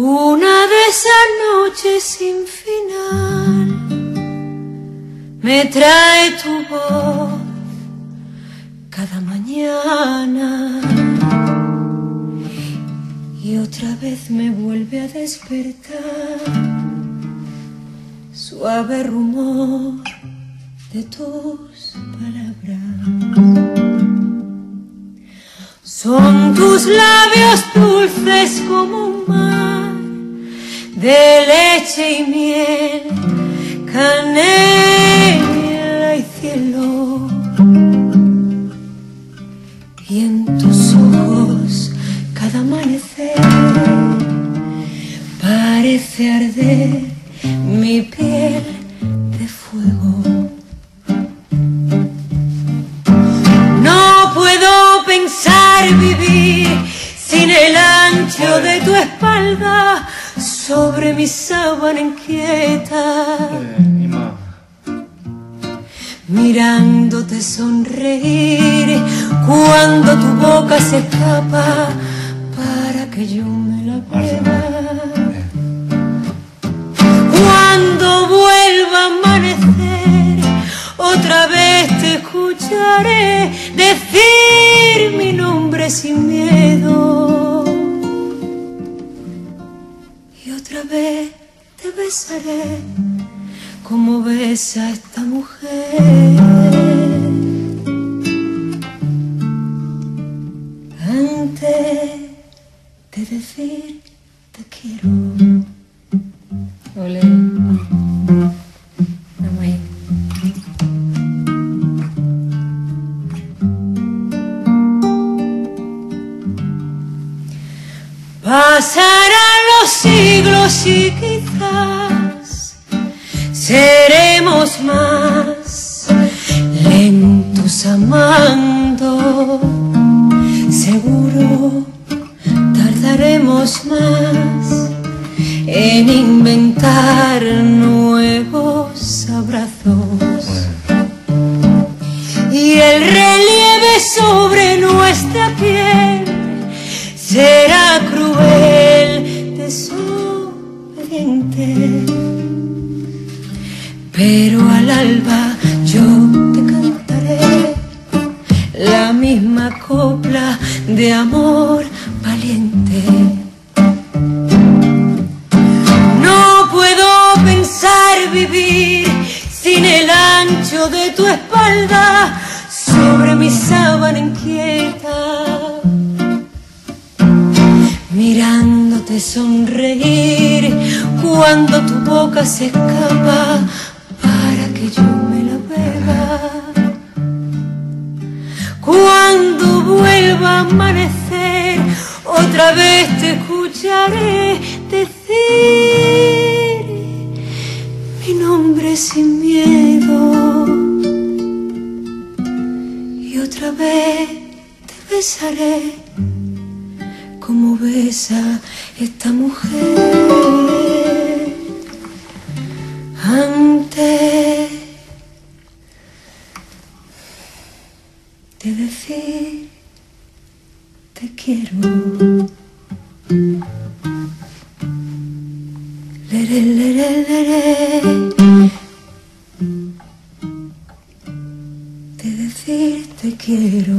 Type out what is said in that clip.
Una de esas noches sin final me trae tu voz cada mañana y otra vez me vuelve a despertar suave rumor de tus palabras. Son tus labios dulces como un mar de leche y miel, parece arder mi piel de fuego. No puedo pensar vivir sin el ancho de tu espalda sobre mi sábana inquieta, mirándote sonreír cuando tu boca se escapa para que yo me la beba. Escucharé decir mi nombre sin miedo. otra vez te besaré como besa esta mujer. Antes de decir te quiero. Ole. Pasarán los siglos y quizás seremos más lentos amando. Seguro tardaremos más en inventar nuevos abrazos. Y el relieve sobre nuestra piel será cruel, Pero al alba yo te cantaré la misma copla de amor valiente. No puedo pensar vivir sin el ancho de tu espalda sobre mi sábana inquieta mirándote sonreír cuando tu boca se escapa para que yo me la beba. Cuando vuelva a amanecer, otra vez te escucharé decir mi nombre sin miedo. Y otra vez te besaré como besa esta mujer antes de decir te quiero. Lere. De decir te quiero.